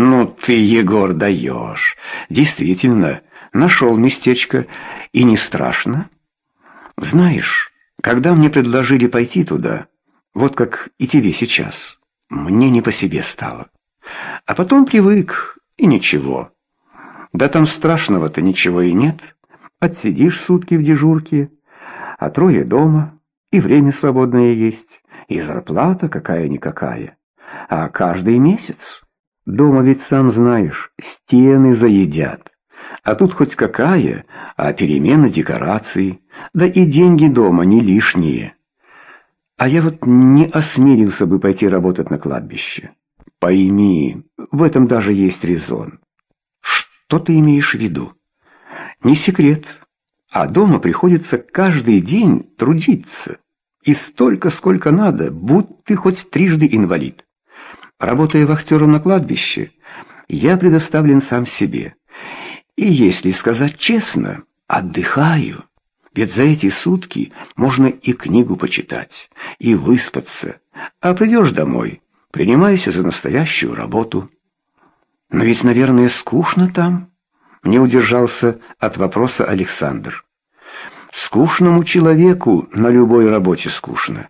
«Ну ты, Егор, даешь. Действительно, нашел местечко, и не страшно. Знаешь, когда мне предложили пойти туда, вот как и тебе сейчас, мне не по себе стало. А потом привык, и ничего. Да там страшного-то ничего и нет. Отсидишь сутки в дежурке, а трое дома, и время свободное есть, и зарплата какая-никакая. А каждый месяц... Дома ведь, сам знаешь, стены заедят. А тут хоть какая, а перемена декораций. Да и деньги дома не лишние. А я вот не осмелился бы пойти работать на кладбище. Пойми, в этом даже есть резон. Что ты имеешь в виду? Не секрет. А дома приходится каждый день трудиться. И столько, сколько надо, будь ты хоть трижды инвалид. Работая вахтером на кладбище, я предоставлен сам себе. И, если сказать честно, отдыхаю. Ведь за эти сутки можно и книгу почитать, и выспаться. А придешь домой, принимайся за настоящую работу. Но ведь, наверное, скучно там. Не удержался от вопроса Александр. Скучному человеку на любой работе скучно.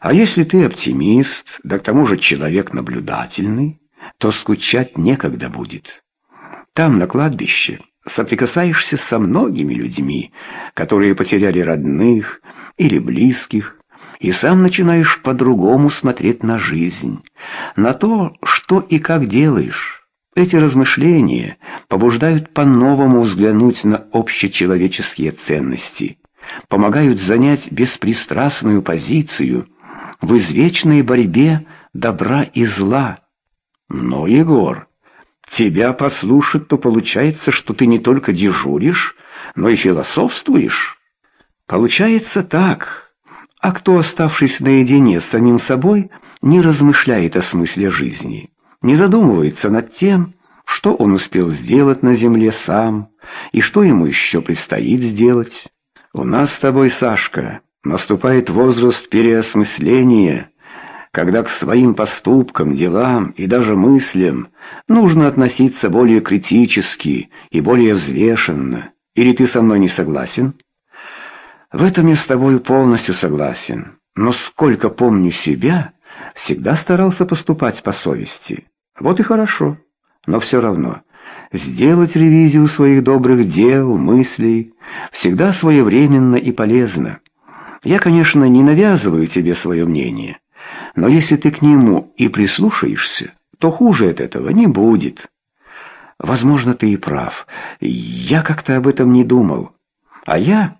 А если ты оптимист, да к тому же человек наблюдательный, то скучать некогда будет. Там, на кладбище, соприкасаешься со многими людьми, которые потеряли родных или близких, и сам начинаешь по-другому смотреть на жизнь, на то, что и как делаешь. Эти размышления побуждают по-новому взглянуть на общечеловеческие ценности, помогают занять беспристрастную позицию в извечной борьбе добра и зла. Но, Егор, тебя послушать, то получается, что ты не только дежуришь, но и философствуешь. Получается так. А кто, оставшись наедине с самим собой, не размышляет о смысле жизни, не задумывается над тем, что он успел сделать на земле сам и что ему еще предстоит сделать. У нас с тобой, Сашка, наступает возраст переосмысления, когда к своим поступкам, делам и даже мыслям нужно относиться более критически и более взвешенно. Или ты со мной не согласен? В этом я с тобой полностью согласен. Но сколько помню себя, всегда старался поступать по совести. Вот и хорошо. Но все равно сделать ревизию своих добрых дел, мыслей всегда своевременно и полезно. Я, конечно, не навязываю тебе свое мнение, но если ты к нему и прислушаешься, то хуже от этого не будет. Возможно, ты и прав. Я как-то об этом не думал. А я,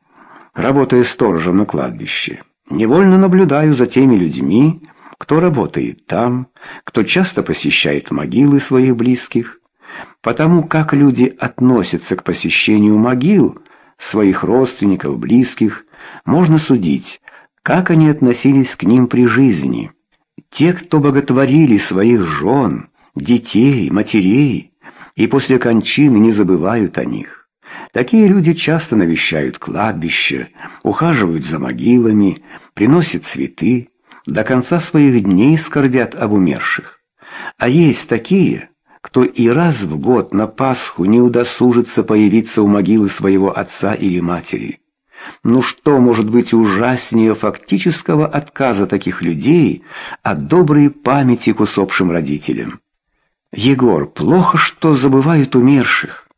работая сторожем на кладбище, невольно наблюдаю за теми людьми, кто работает там, кто часто посещает могилы своих близких, Потому как люди относятся к посещению могил своих родственников, близких, можно судить, как они относились к ним при жизни. Те, кто боготворили своих жен, детей, матерей, и после кончины не забывают о них. Такие люди часто навещают кладбище, ухаживают за могилами, приносят цветы, до конца своих дней скорбят об умерших. А есть такие, кто и раз в год на Пасху не удосужится появиться у могилы своего отца или матери. Ну что может быть ужаснее фактического отказа таких людей от доброй памяти к усопшим родителям? Егор, плохо, что забывают умерших.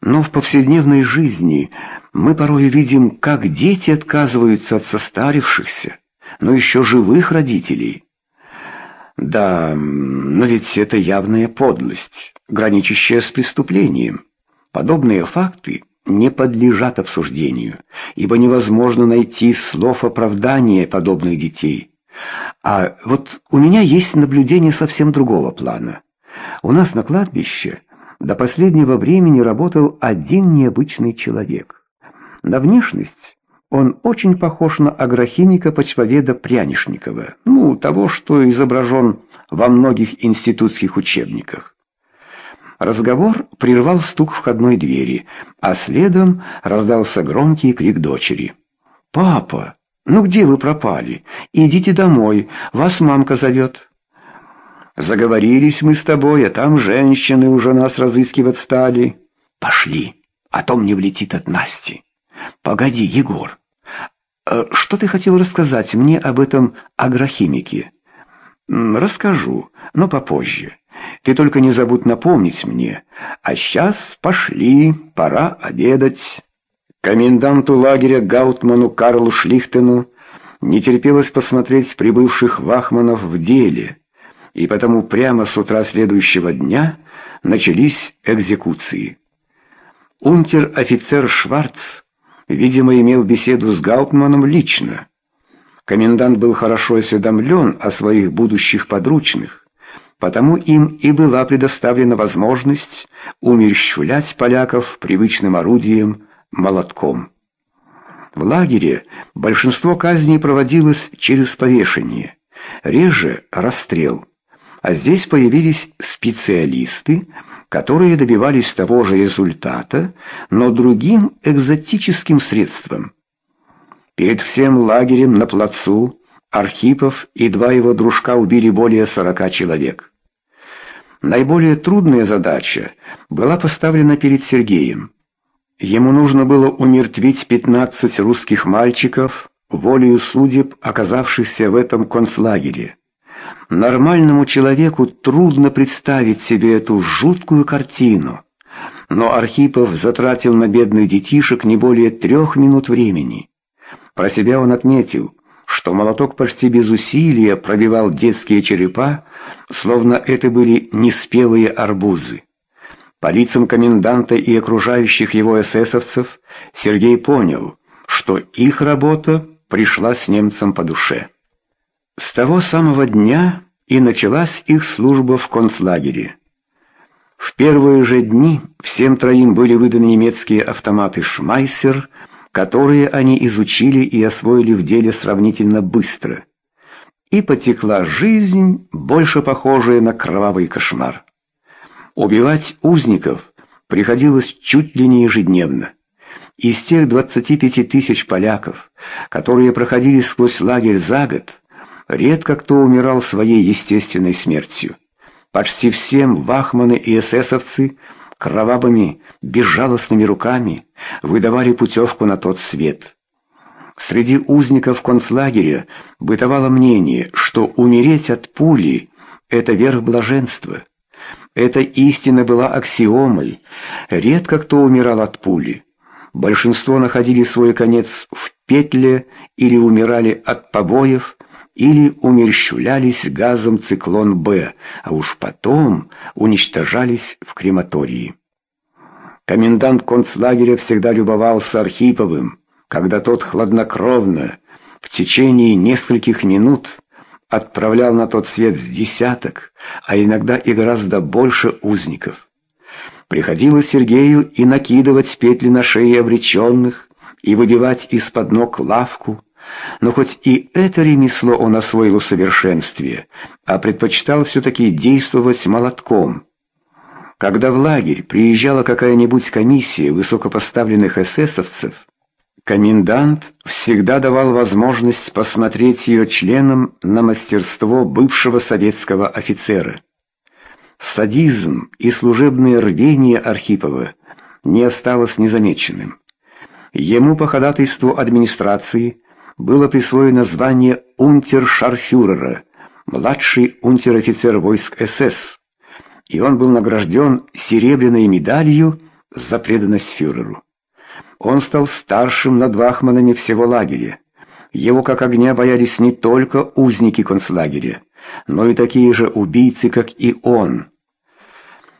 Но в повседневной жизни мы порой видим, как дети отказываются от состарившихся, но еще живых родителей. Да, но ведь это явная подлость, граничащая с преступлением. Подобные факты не подлежат обсуждению, ибо невозможно найти слов оправдания подобных детей. А вот у меня есть наблюдение совсем другого плана. У нас на кладбище до последнего времени работал один необычный человек. На внешность он очень похож на агрохимика-почвоведа Прянишникова, ну, того, что изображен во многих институтских учебниках. Разговор прервал стук входной двери, а следом раздался громкий крик дочери. «Папа, ну где вы пропали? Идите домой, вас мамка зовет». Заговорились мы с тобой, а там женщины уже нас разыскивать стали. Пошли, а то мне влетит от Насти. Погоди, Егор, что ты хотел рассказать мне об этом агрохимике? Расскажу, но попозже. Ты только не забудь напомнить мне. А сейчас пошли, пора обедать. Коменданту лагеря Гаутману Карлу Шлихтену не терпелось посмотреть прибывших вахманов в деле, и потому прямо с утра следующего дня начались экзекуции. Унтер-офицер Шварц, видимо, имел беседу с Гауптманом лично. Комендант был хорошо осведомлен о своих будущих подручных, потому им и была предоставлена возможность умерщвлять поляков привычным орудием молотком. В лагере большинство казней проводилось через повешение, реже расстрел. А здесь появились специалисты, которые добивались того же результата, но другим экзотическим средством. Перед всем лагерем на плацу Архипов и два его дружка убили более сорока человек. Наиболее трудная задача была поставлена перед Сергеем. Ему нужно было умертвить 15 русских мальчиков, волею судеб, оказавшихся в этом концлагере. Нормальному человеку трудно представить себе эту жуткую картину. Но Архипов затратил на бедных детишек не более трех минут времени. Про себя он отметил, что молоток почти без усилия пробивал детские черепа, словно это были неспелые арбузы. По лицам коменданта и окружающих его эсэсовцев Сергей понял, что их работа пришла с немцам по душе. С того самого дня и началась их служба в концлагере. В первые же дни всем троим были выданы немецкие автоматы «Шмайсер», которые они изучили и освоили в деле сравнительно быстро. И потекла жизнь, больше похожая на кровавый кошмар. Убивать узников приходилось чуть ли не ежедневно. Из тех 25 тысяч поляков, которые проходили сквозь лагерь за год, редко кто умирал своей естественной смертью. Почти всем вахманы и эсэсовцы кровавыми, безжалостными руками выдавали путевку на тот свет. Среди узников концлагеря бытовало мнение, что умереть от пули – это верх блаженства – эта истина была аксиомой. Редко кто умирал от пули. Большинство находили свой конец в петле или умирали от побоев, или умерщвлялись газом «Циклон-Б», а уж потом уничтожались в крематории. Комендант концлагеря всегда любовался Архиповым, когда тот хладнокровно, в течение нескольких минут, отправлял на тот свет с десяток, а иногда и гораздо больше узников. Приходилось Сергею и накидывать петли на шеи обреченных, и выбивать из-под ног лавку, но хоть и это ремесло он освоил в совершенстве, а предпочитал все-таки действовать молотком. Когда в лагерь приезжала какая-нибудь комиссия высокопоставленных эсэсовцев, Комендант всегда давал возможность посмотреть ее членам на мастерство бывшего советского офицера. Садизм и служебное рвение Архипова не осталось незамеченным. Ему по ходатайству администрации было присвоено звание унтер-шарфюрера, младший унтер-офицер войск СС, и он был награжден серебряной медалью за преданность фюреру. Он стал старшим над вахманами всего лагеря. Его как огня боялись не только узники концлагеря, но и такие же убийцы, как и он.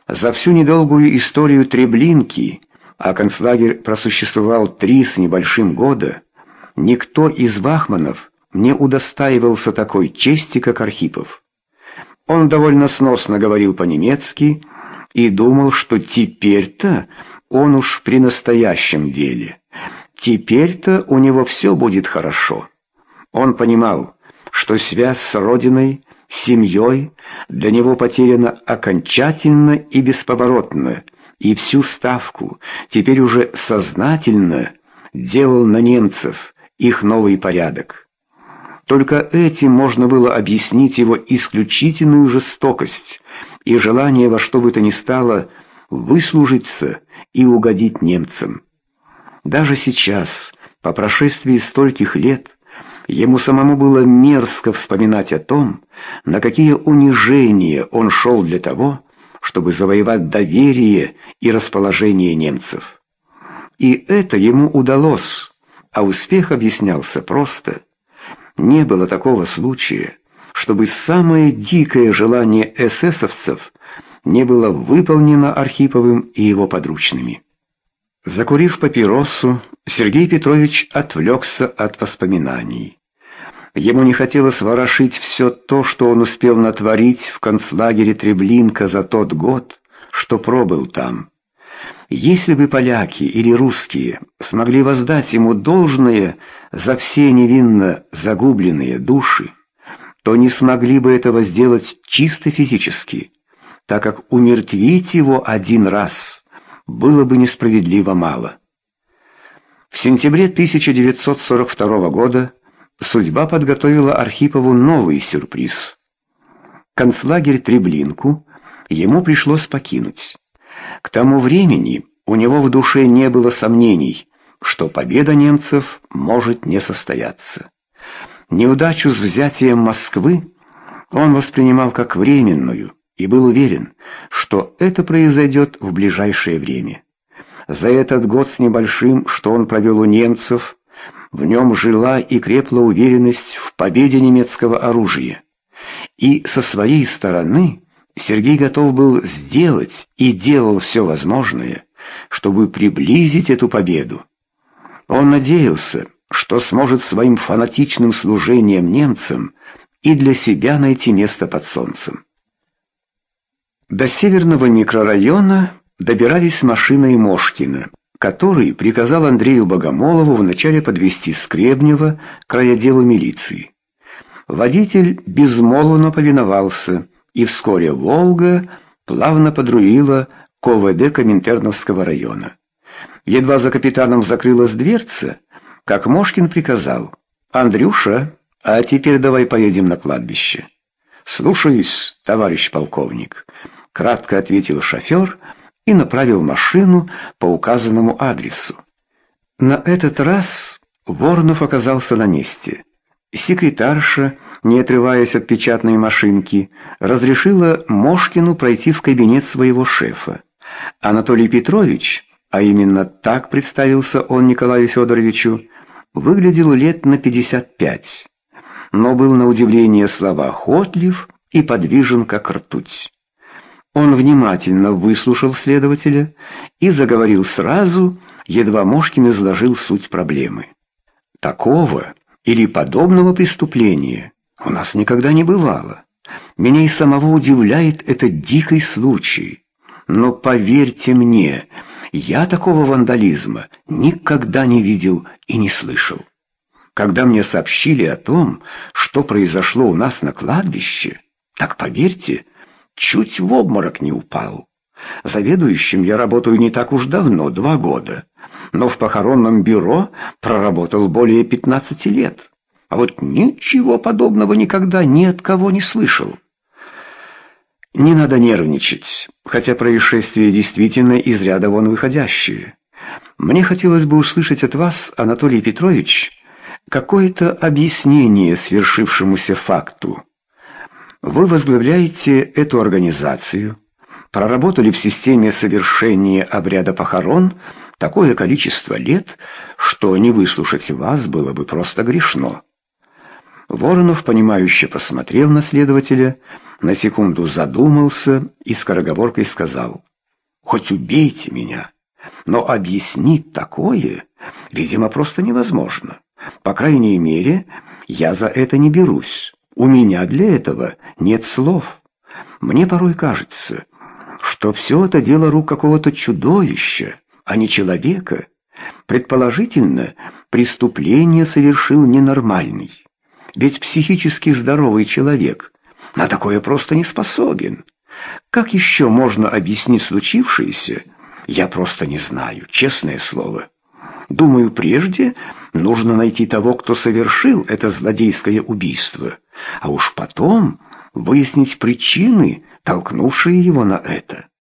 За всю недолгую историю Треблинки, а концлагерь просуществовал три с небольшим года, никто из вахманов не удостаивался такой чести, как Архипов. Он довольно сносно говорил по-немецки и думал, что теперь-то он уж при настоящем деле. Теперь-то у него все будет хорошо. Он понимал, что связь с родиной, семьей для него потеряна окончательно и бесповоротно, и всю ставку теперь уже сознательно делал на немцев их новый порядок. Только этим можно было объяснить его исключительную жестокость и желание во что бы то ни стало выслужиться и угодить немцам. Даже сейчас, по прошествии стольких лет, ему самому было мерзко вспоминать о том, на какие унижения он шел для того, чтобы завоевать доверие и расположение немцев. И это ему удалось, а успех объяснялся просто. Не было такого случая, чтобы самое дикое желание эсэсовцев не было выполнено Архиповым и его подручными. Закурив папиросу, Сергей Петрович отвлекся от воспоминаний. Ему не хотелось ворошить все то, что он успел натворить в концлагере Треблинка за тот год, что пробыл там. Если бы поляки или русские смогли воздать ему должное за все невинно загубленные души, то не смогли бы этого сделать чисто физически, так как умертвить его один раз было бы несправедливо мало. В сентябре 1942 года судьба подготовила Архипову новый сюрприз. Концлагерь Треблинку ему пришлось покинуть. К тому времени у него в душе не было сомнений, что победа немцев может не состояться. Неудачу с взятием Москвы он воспринимал как временную и был уверен, что это произойдет в ближайшее время. За этот год с небольшим, что он провел у немцев, в нем жила и крепла уверенность в победе немецкого оружия. И со своей стороны Сергей готов был сделать и делал все возможное, чтобы приблизить эту победу. Он надеялся, что сможет своим фанатичным служением немцам и для себя найти место под солнцем. До северного микрорайона добирались машиной Мошкина, который приказал Андрею Богомолову вначале подвести Скребнева к райотделу милиции. Водитель безмолвно повиновался, и вскоре «Волга» плавно подрулила к ОВД Коминтерновского района. Едва за капитаном закрылась дверца, как Мошкин приказал «Андрюша, а теперь давай поедем на кладбище». «Слушаюсь, товарищ полковник», — кратко ответил шофер и направил машину по указанному адресу. На этот раз Воронов оказался на месте. Секретарша, не отрываясь от печатной машинки, разрешила Мошкину пройти в кабинет своего шефа. Анатолий Петрович, а именно так представился он Николаю Федоровичу, выглядел лет на 55, но был на удивление словоохотлив и подвижен как ртуть. Он внимательно выслушал следователя и заговорил сразу, едва Мошкин изложил суть проблемы. Такого или подобного преступления у нас никогда не бывало. Меня и самого удивляет этот дикий случай. Но поверьте мне, я такого вандализма никогда не видел и не слышал. Когда мне сообщили о том, что произошло у нас на кладбище, так поверьте, чуть в обморок не упал. Заведующим я работаю не так уж давно, два года но в похоронном бюро проработал более 15 лет. А вот ничего подобного никогда ни от кого не слышал. Не надо нервничать, хотя происшествие действительно из ряда вон выходящее. Мне хотелось бы услышать от вас, Анатолий Петрович, какое-то объяснение свершившемуся факту. Вы возглавляете эту организацию, проработали в системе совершения обряда похорон такое количество лет, что не выслушать вас было бы просто грешно. Воронов, понимающе посмотрел на следователя, на секунду задумался и скороговоркой сказал, «Хоть убейте меня, но объяснить такое, видимо, просто невозможно. По крайней мере, я за это не берусь. У меня для этого нет слов. Мне порой кажется, что все это дело рук какого-то чудовища, а не человека. Предположительно, преступление совершил ненормальный. Ведь психически здоровый человек на такое просто не способен. Как еще можно объяснить случившееся, я просто не знаю, честное слово. Думаю, прежде нужно найти того, кто совершил это злодейское убийство, а уж потом выяснить причины, толкнувшие его на это.